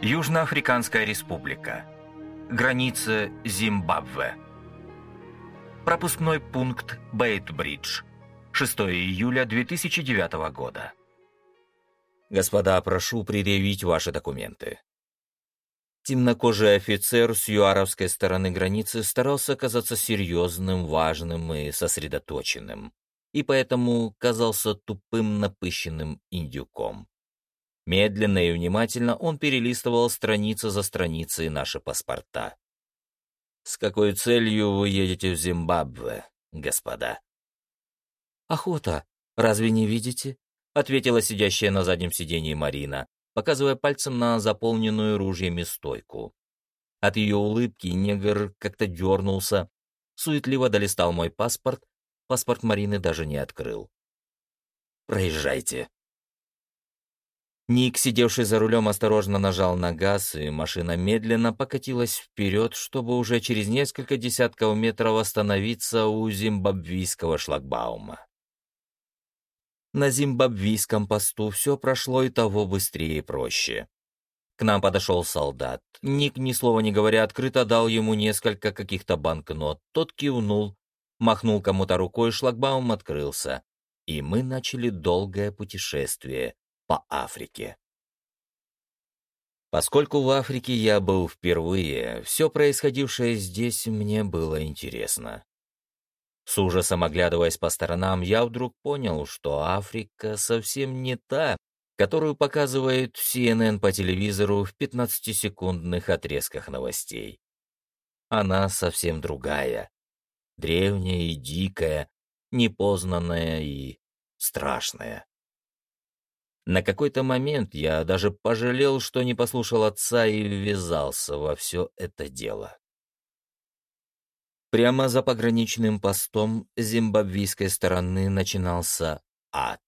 Южноафриканская республика. Граница Зимбабве. Пропускной пункт Бейтбридж. 6 июля 2009 года. Господа, прошу предъявить ваши документы. Темнокожий офицер с юаровской стороны границы старался казаться серьезным, важным и сосредоточенным, и поэтому казался тупым напыщенным индюком. Медленно и внимательно он перелистывал страницу за страницей наши паспорта. «С какой целью вы едете в Зимбабве, господа?» «Охота. Разве не видите?» — ответила сидящая на заднем сиденье Марина, показывая пальцем на заполненную ружьями стойку. От ее улыбки негр как-то дернулся, суетливо долистал мой паспорт, паспорт Марины даже не открыл. «Проезжайте», Ник, сидевший за рулем, осторожно нажал на газ, и машина медленно покатилась вперед, чтобы уже через несколько десятков метров остановиться у зимбабвийского шлагбаума. На зимбабвийском посту все прошло и того быстрее и проще. К нам подошел солдат. Ник, ни слова не говоря, открыто дал ему несколько каких-то банкнот. Тот кивнул, махнул кому-то рукой, шлагбаум открылся. И мы начали долгое путешествие по Африке. Поскольку в Африке я был впервые, все происходившее здесь мне было интересно. С ужасом оглядываясь по сторонам, я вдруг понял, что Африка совсем не та, которую показывает CNN по телевизору в 15-секундных отрезках новостей. Она совсем другая, древняя и дикая, непознанная и страшная. На какой-то момент я даже пожалел, что не послушал отца и ввязался во все это дело. Прямо за пограничным постом зимбабвийской стороны начинался ад.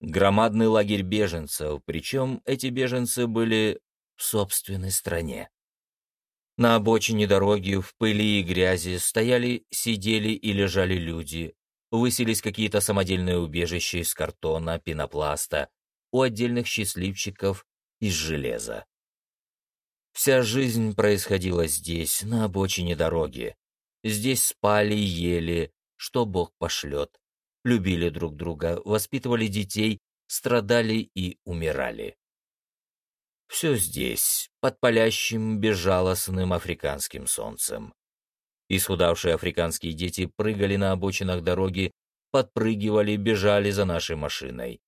Громадный лагерь беженцев, причем эти беженцы были в собственной стране. На обочине дороги в пыли и грязи стояли, сидели и лежали люди, высились какие-то самодельные убежища из картона, пенопласта, у отдельных счастливчиков из железа. Вся жизнь происходила здесь, на обочине дороги. Здесь спали, ели, что Бог пошлет. Любили друг друга, воспитывали детей, страдали и умирали. Все здесь, под палящим, безжалостным африканским солнцем. Исхудавшие африканские дети прыгали на обочинах дороги, подпрыгивали, бежали за нашей машиной.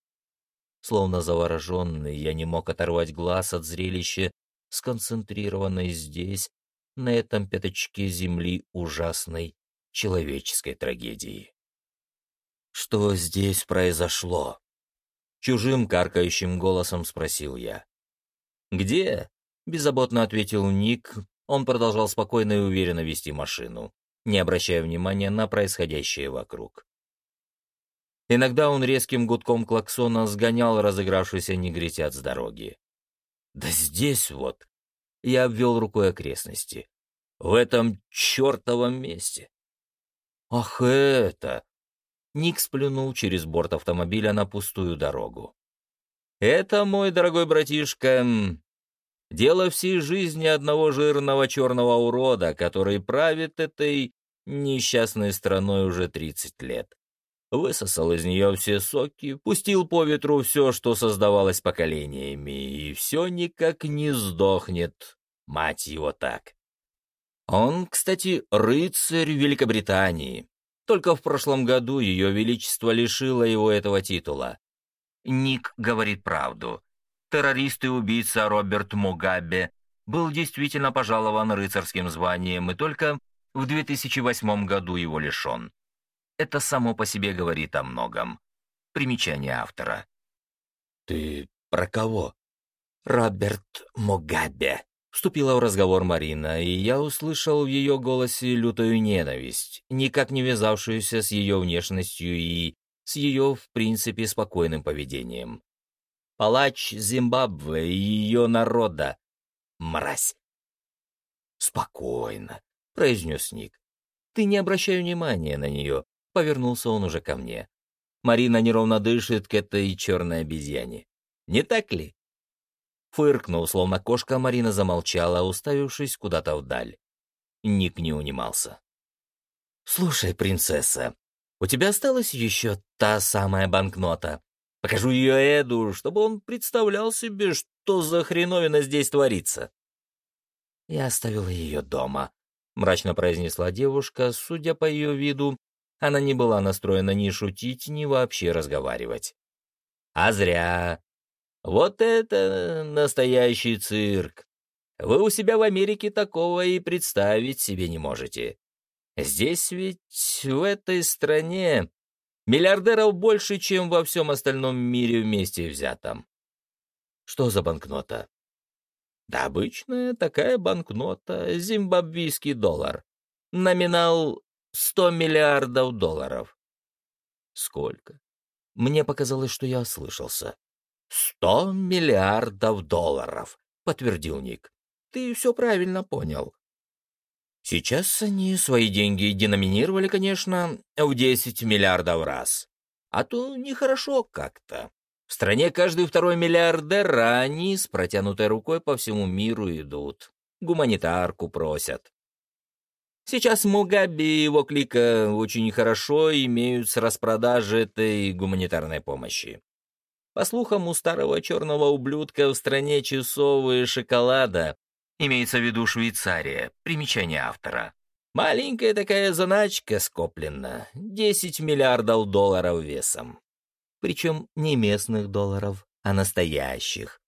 Словно завороженный, я не мог оторвать глаз от зрелища, сконцентрированной здесь, на этом пятачке земли ужасной человеческой трагедии. «Что здесь произошло?» Чужим каркающим голосом спросил я. «Где?» — беззаботно ответил Ник, он продолжал спокойно и уверенно вести машину, не обращая внимания на происходящее вокруг. Иногда он резким гудком клаксона сгонял разыгравшийся негритят с дороги. «Да здесь вот!» Я обвел рукой окрестности. «В этом чертовом месте!» «Ах, это!» Ник сплюнул через борт автомобиля на пустую дорогу. «Это, мой дорогой братишка, Дело всей жизни одного жирного черного урода, который правит этой несчастной страной уже 30 лет. Высосал из нее все соки, пустил по ветру все, что создавалось поколениями, и все никак не сдохнет, мать его так. Он, кстати, рыцарь Великобритании. Только в прошлом году ее величество лишило его этого титула. Ник говорит правду террорист и убийца Роберт Мугабе был действительно пожалован рыцарским званием и только в 2008 году его лишен. Это само по себе говорит о многом. Примечание автора. «Ты про кого?» «Роберт Мугабе», — вступила в разговор Марина, и я услышал в ее голосе лютую ненависть, никак не вязавшуюся с ее внешностью и с ее, в принципе, спокойным поведением. Палач Зимбабве и ее народа. Мразь. «Спокойно», — произнес Ник. «Ты не обращай внимания на нее. Повернулся он уже ко мне. Марина неровно дышит к этой черной обезьяне. Не так ли? Фыркнул, словно кошка, Марина замолчала, уставившись куда-то вдаль. Ник не унимался. «Слушай, принцесса, у тебя осталась еще та самая банкнота. Покажу ее Эду, чтобы он представлял себе, что за хреновина здесь творится». Я оставила ее дома, — мрачно произнесла девушка. Судя по ее виду, она не была настроена ни шутить, ни вообще разговаривать. А зря. Вот это настоящий цирк. Вы у себя в Америке такого и представить себе не можете. Здесь ведь, в этой стране, миллиардеров больше, чем во всем остальном мире вместе взятом. Что за банкнота? Да обычная такая банкнота, зимбабвийский доллар. Номинал 100 миллиардов долларов. Сколько? Мне показалось, что я ослышался. «Сто миллиардов долларов», — подтвердил Ник. «Ты все правильно понял». Сейчас они свои деньги деноминировали, конечно, в 10 миллиардов раз. А то нехорошо как-то. В стране каждый второй миллиардер, а они с протянутой рукой по всему миру идут. Гуманитарку просят. Сейчас Мугаби и его клика очень хорошо имеют с распродажи этой гуманитарной помощи. По слухам, у старого черного ублюдка в стране часов и шоколада, имеется в виду Швейцария, примечание автора. Маленькая такая заначка скоплена, 10 миллиардов долларов весом. Причем не местных долларов, а настоящих.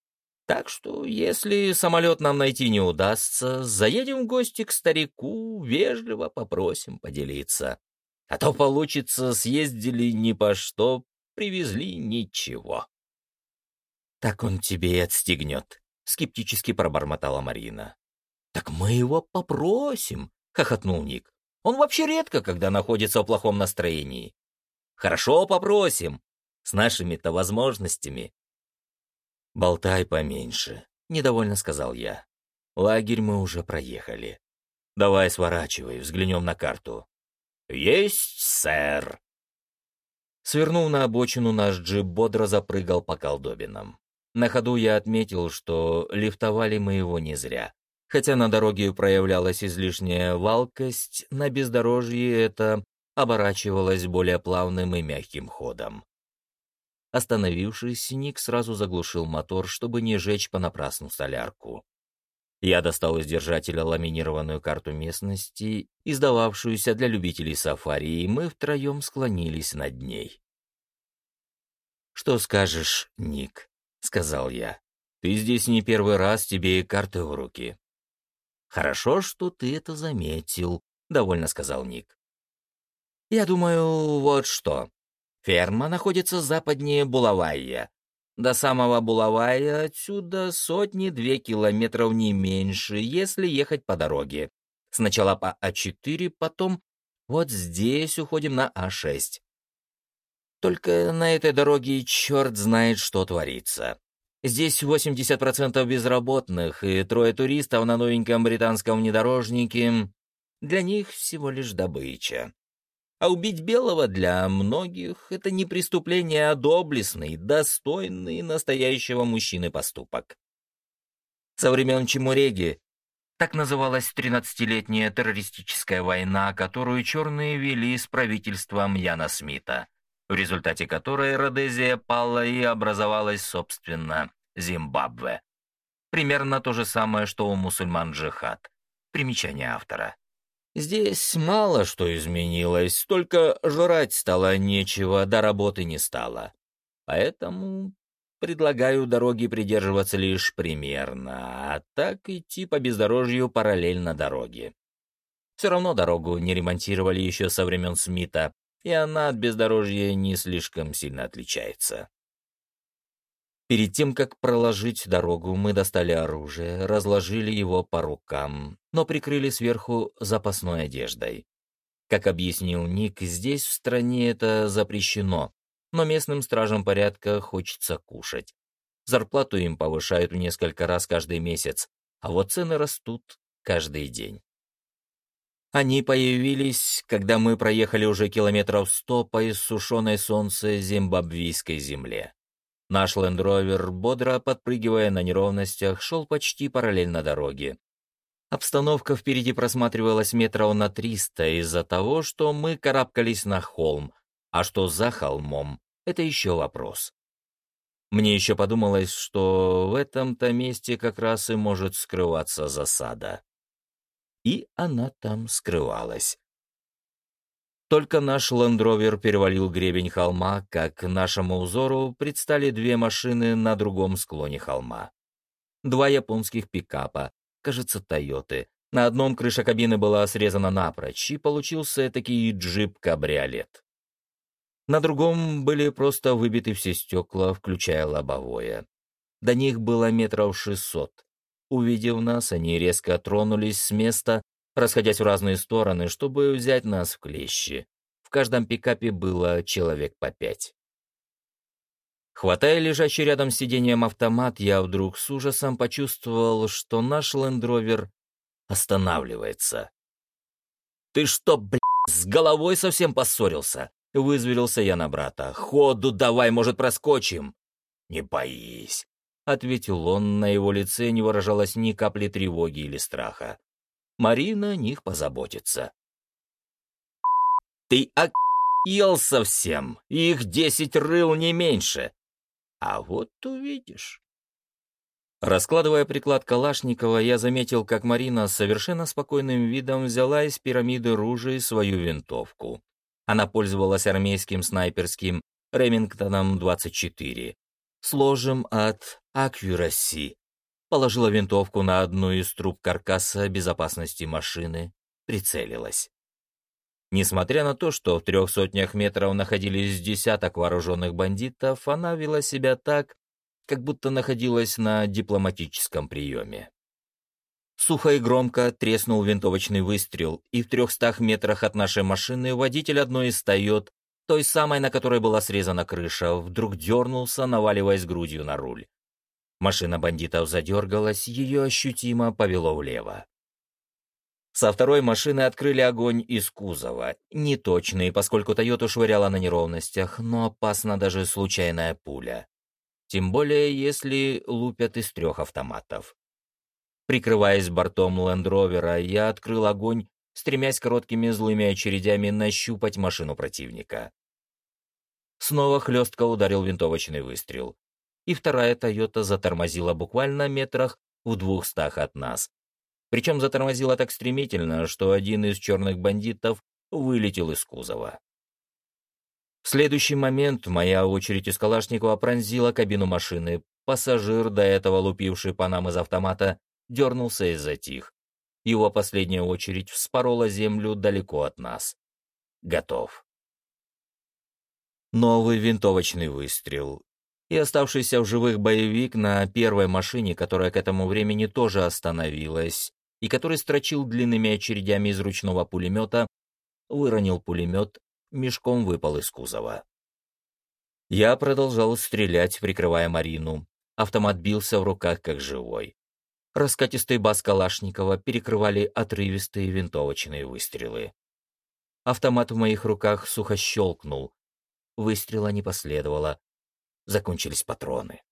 Так что, если самолет нам найти не удастся, заедем в гости к старику, вежливо попросим поделиться. А то получится, съездили ни по что, привезли ничего. Так он тебе и отстегнет, — скептически пробормотала Марина. Так мы его попросим, — хохотнул Ник. Он вообще редко, когда находится в плохом настроении. Хорошо, попросим. С нашими-то возможностями «Болтай поменьше», — недовольно сказал я. «Лагерь мы уже проехали. Давай сворачивай, взглянем на карту». «Есть, сэр!» Свернув на обочину, наш джип бодро запрыгал по колдобинам. На ходу я отметил, что лифтовали мы его не зря. Хотя на дороге проявлялась излишняя валкость, на бездорожье это оборачивалось более плавным и мягким ходом. Остановившись, Ник сразу заглушил мотор, чтобы не жечь понапрасну солярку. Я достал из держателя ламинированную карту местности, издававшуюся для любителей сафари, и мы втроем склонились над ней. «Что скажешь, Ник?» — сказал я. «Ты здесь не первый раз, тебе и карты в руки». «Хорошо, что ты это заметил», — довольно сказал Ник. «Я думаю, вот что. Ферма находится западнее Булавайя. До самого Булавая отсюда сотни-две километров не меньше, если ехать по дороге. Сначала по А4, потом вот здесь уходим на А6. Только на этой дороге черт знает, что творится. Здесь 80% безработных и трое туристов на новеньком британском внедорожнике. Для них всего лишь добыча. А убить белого для многих — это не преступление, а доблестный, достойный настоящего мужчины поступок. Со времен Чемуреги так называлась 13-летняя террористическая война, которую черные вели с правительством Яна Смита, в результате которой Родезия пала и образовалась, собственно, Зимбабве. Примерно то же самое, что у мусульман джихад. Примечание автора. Здесь мало что изменилось, только жрать стало нечего, до работы не стало. Поэтому предлагаю дороги придерживаться лишь примерно, а так идти по бездорожью параллельно дороге. Все равно дорогу не ремонтировали еще со времен Смита, и она от бездорожья не слишком сильно отличается. Перед тем, как проложить дорогу, мы достали оружие, разложили его по рукам, но прикрыли сверху запасной одеждой. Как объяснил Ник, здесь в стране это запрещено, но местным стражам порядка хочется кушать. Зарплату им повышают в несколько раз каждый месяц, а вот цены растут каждый день. Они появились, когда мы проехали уже километров сто по иссушенной солнце зимбабвийской земле. Наш лендровер, бодро подпрыгивая на неровностях, шел почти параллельно дороге. Обстановка впереди просматривалась метров на триста из-за того, что мы карабкались на холм, а что за холмом — это еще вопрос. Мне еще подумалось, что в этом-то месте как раз и может скрываться засада. И она там скрывалась. Только наш лендровер перевалил гребень холма, как нашему узору предстали две машины на другом склоне холма. Два японских пикапа, кажется, Тойоты. На одном крыша кабины была срезана напрочь, и получился таки джип-кабриолет. На другом были просто выбиты все стекла, включая лобовое. До них было метров шестьсот. Увидев нас, они резко тронулись с места, расходясь в разные стороны, чтобы взять нас в клещи. В каждом пикапе было человек по пять. Хватая лежащий рядом с сиденьем автомат, я вдруг с ужасом почувствовал, что наш лендровер останавливается. «Ты что, блядь, с головой совсем поссорился?» — вызверился я на брата. «Ходу давай, может, проскочим?» «Не боись», — ответил он, на его лице не выражалось ни капли тревоги или страха. Марина о них позаботится. «Ты ел совсем, их десять рыл не меньше. А вот увидишь». Раскладывая приклад Калашникова, я заметил, как Марина совершенно спокойным видом взяла из пирамиды ружей свою винтовку. Она пользовалась армейским снайперским Ремингтоном 24, сложем от Accuracy, положила винтовку на одну из труб каркаса безопасности машины, прицелилась. Несмотря на то, что в трех сотнях метров находились десяток вооруженных бандитов, она вела себя так, как будто находилась на дипломатическом приеме. Сухо и громко треснул винтовочный выстрел, и в трехстах метрах от нашей машины водитель одной из «Тойот», той самой, на которой была срезана крыша, вдруг дернулся, наваливаясь грудью на руль. Машина бандитов задергалась, ее ощутимо повело влево. Со второй машины открыли огонь из кузова. Неточный, поскольку «Тойоту» швыряла на неровностях, но опасна даже случайная пуля. Тем более, если лупят из трех автоматов. Прикрываясь бортом лендровера, я открыл огонь, стремясь короткими злыми очередями нащупать машину противника. Снова хлестко ударил винтовочный выстрел. И вторая «Тойота» затормозила буквально метрах в двухстах от нас. Причем затормозила так стремительно, что один из черных бандитов вылетел из кузова. В следующий момент моя очередь из Калашникова пронзила кабину машины. Пассажир, до этого лупивший по нам из автомата, дернулся и затих. Его последняя очередь вспорола землю далеко от нас. Готов. Новый винтовочный выстрел. И оставшийся в живых боевик на первой машине, которая к этому времени тоже остановилась, и который строчил длинными очередями из ручного пулемета, выронил пулемет, мешком выпал из кузова. Я продолжал стрелять, прикрывая Марину. Автомат бился в руках, как живой. Раскатистый бас Калашникова перекрывали отрывистые винтовочные выстрелы. Автомат в моих руках сухо щелкнул. Выстрела не последовало. Закончились патроны.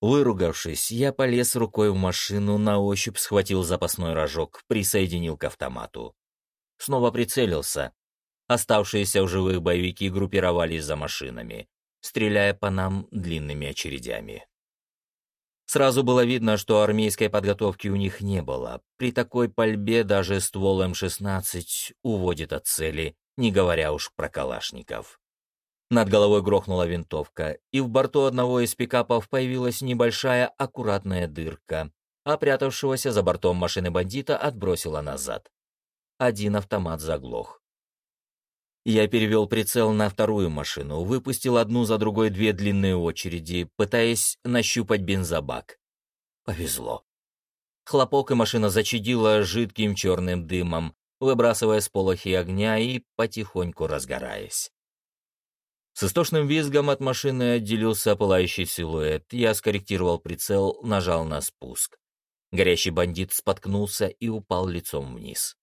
Выругавшись, я полез рукой в машину, на ощупь схватил запасной рожок, присоединил к автомату. Снова прицелился. Оставшиеся в живых боевики группировались за машинами, стреляя по нам длинными очередями. Сразу было видно, что армейской подготовки у них не было. При такой пальбе даже ствол М-16 уводит от цели, не говоря уж про калашников. Над головой грохнула винтовка, и в борту одного из пикапов появилась небольшая аккуратная дырка, а прятавшегося за бортом машины бандита отбросила назад. Один автомат заглох. Я перевел прицел на вторую машину, выпустил одну за другой две длинные очереди, пытаясь нащупать бензобак. Повезло. Хлопок и машина зачадила жидким черным дымом, выбрасывая сполохи огня и потихоньку разгораясь. С истошным визгом от машины отделился пылающий силуэт. Я скорректировал прицел, нажал на спуск. Горящий бандит споткнулся и упал лицом вниз.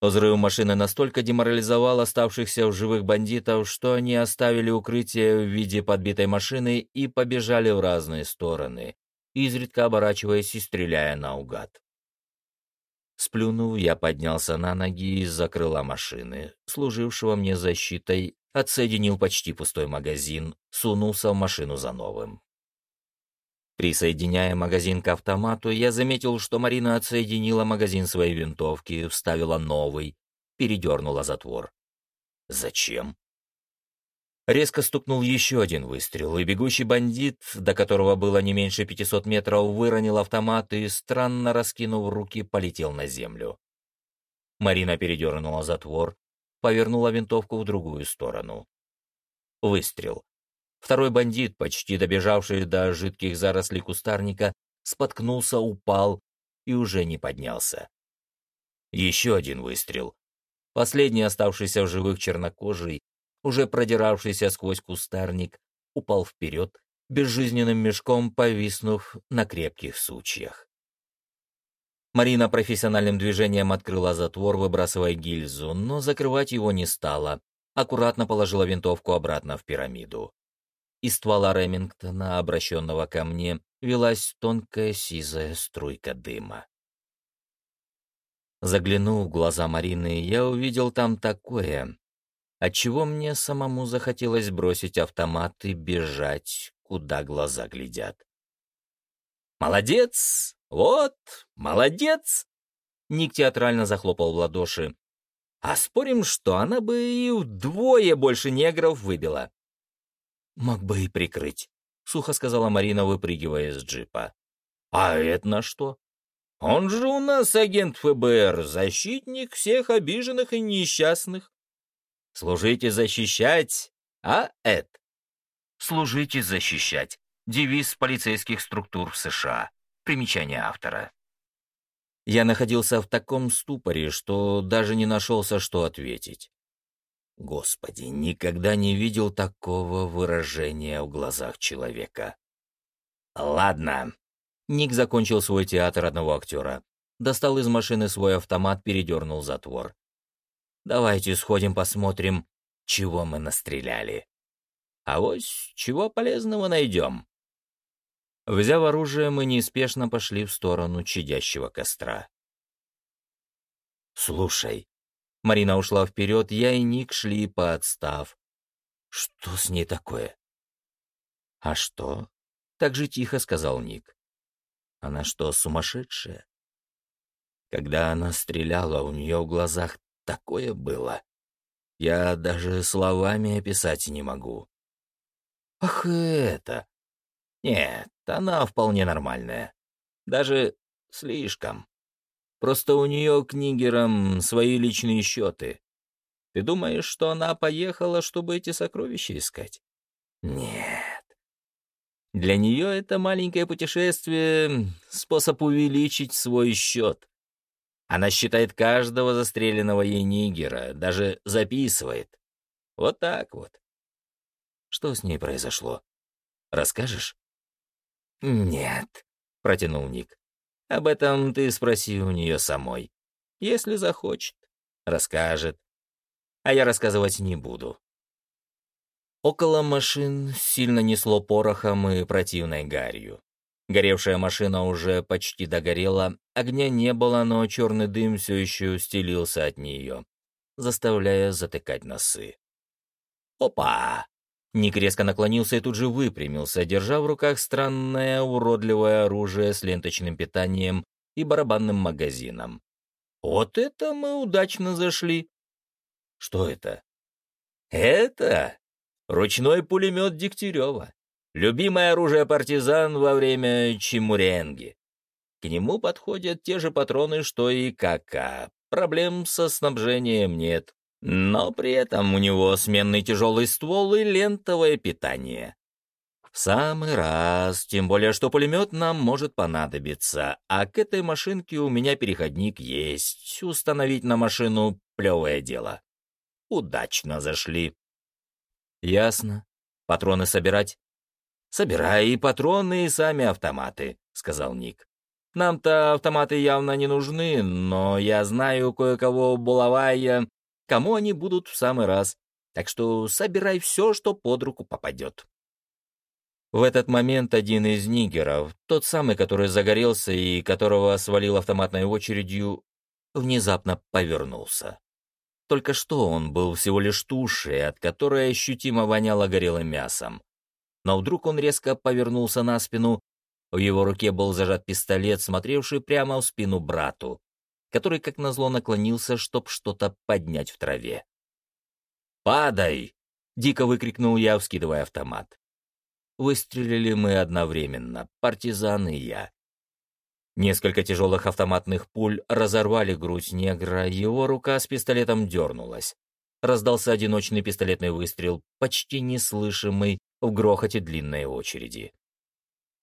Взрыв машины настолько деморализовал оставшихся в живых бандитов, что они оставили укрытие в виде подбитой машины и побежали в разные стороны, изредка оборачиваясь и стреляя наугад. Сплюнув, я поднялся на ноги из-за крыла машины, служившего мне защитой, отсоединил почти пустой магазин, сунулся в машину за новым. Присоединяя магазин к автомату, я заметил, что Марина отсоединила магазин своей винтовки, вставила новый, передернула затвор. Зачем? Резко стукнул еще один выстрел, и бегущий бандит, до которого было не меньше 500 метров, выронил автомат и, странно раскинув руки, полетел на землю. Марина передернула затвор, повернула винтовку в другую сторону. Выстрел. Второй бандит, почти добежавший до жидких зарослей кустарника, споткнулся, упал и уже не поднялся. Еще один выстрел. Последний, оставшийся в живых чернокожий, уже продиравшийся сквозь кустарник, упал вперед, безжизненным мешком повиснув на крепких сучьях. Марина профессиональным движением открыла затвор, выбрасывая гильзу, но закрывать его не стала, аккуратно положила винтовку обратно в пирамиду. Из ствола Ремингтона, обращенного ко мне, велась тонкая сизая струйка дыма. Заглянув в глаза Марины, я увидел там такое, отчего мне самому захотелось бросить автомат и бежать, куда глаза глядят. «Молодец! Вот, молодец!» Ник театрально захлопал в ладоши. «А спорим, что она бы и вдвое больше негров выбила. «Мог бы и прикрыть», — сухо сказала Марина, выпрыгивая из джипа. «А это на что?» «Он же у нас агент ФБР, защитник всех обиженных и несчастных. Служите защищать, а это?» «Служите защищать» — девиз полицейских структур в США. Примечание автора. Я находился в таком ступоре, что даже не нашелся, что ответить. Господи, никогда не видел такого выражения в глазах человека. Ладно. Ник закончил свой театр одного актера. Достал из машины свой автомат, передернул затвор. Давайте сходим посмотрим, чего мы настреляли. А вот чего полезного найдем. Взяв оружие, мы неспешно пошли в сторону чадящего костра. «Слушай», Марина ушла вперед, я и Ник шли подстав. Что с ней такое? А что? Так же тихо сказал Ник. Она что, сумасшедшая? Когда она стреляла, у нее в глазах такое было. Я даже словами описать не могу. Ах, это! Нет, она вполне нормальная. Даже слишком. Просто у нее к нигерам свои личные счеты. Ты думаешь, что она поехала, чтобы эти сокровища искать? Нет. Для нее это маленькое путешествие — способ увеличить свой счет. Она считает каждого застреленного ей нигера, даже записывает. Вот так вот. Что с ней произошло? Расскажешь? Нет, протянул Ник. Об этом ты спроси у нее самой. Если захочет, расскажет. А я рассказывать не буду. Около машин сильно несло порохом и противной гарью. Горевшая машина уже почти догорела, огня не было, но черный дым все еще стелился от нее, заставляя затыкать носы. «Опа!» Ник резко наклонился и тут же выпрямился, держа в руках странное уродливое оружие с ленточным питанием и барабанным магазином. «Вот это мы удачно зашли!» «Что это?» «Это ручной пулемет Дегтярева, любимое оружие партизан во время чемуренги. К нему подходят те же патроны, что и КК. Проблем со снабжением нет. Но при этом у него сменный тяжелый ствол и лентовое питание. В самый раз, тем более, что пулемет нам может понадобиться, а к этой машинке у меня переходник есть. Установить на машину — плевое дело. Удачно зашли. Ясно. Патроны собирать? Собирай и патроны, и сами автоматы, — сказал Ник. Нам-то автоматы явно не нужны, но я знаю кое-кого булавая, кому они будут в самый раз. Так что собирай все, что под руку попадет. В этот момент один из нигеров, тот самый, который загорелся и которого свалил автоматной очередью, внезапно повернулся. Только что он был всего лишь тушей, от которой ощутимо воняло горелым мясом. Но вдруг он резко повернулся на спину, в его руке был зажат пистолет, смотревший прямо в спину брату, который, как назло, наклонился, чтоб что-то поднять в траве. «Падай!» — дико выкрикнул я, вскидывая автомат. Выстрелили мы одновременно, партизан и я. Несколько тяжелых автоматных пуль разорвали грудь негра, его рука с пистолетом дернулась. Раздался одиночный пистолетный выстрел, почти неслышимый в грохоте длинной очереди.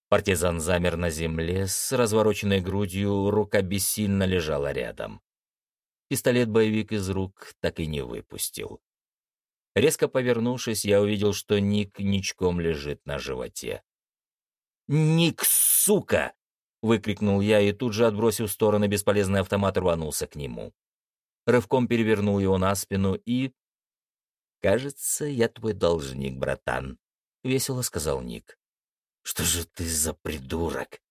Партизан замер на земле, с развороченной грудью, рука бессильно лежала рядом. Пистолет боевик из рук так и не выпустил. Резко повернувшись, я увидел, что Ник ничком лежит на животе. «Ник, сука!» — выкрикнул я и тут же, отбросив в сторону бесполезный автомат, рванулся к нему. Рывком перевернул его на спину и... «Кажется, я твой должник, братан», — весело сказал Ник. «Что же ты за придурок?»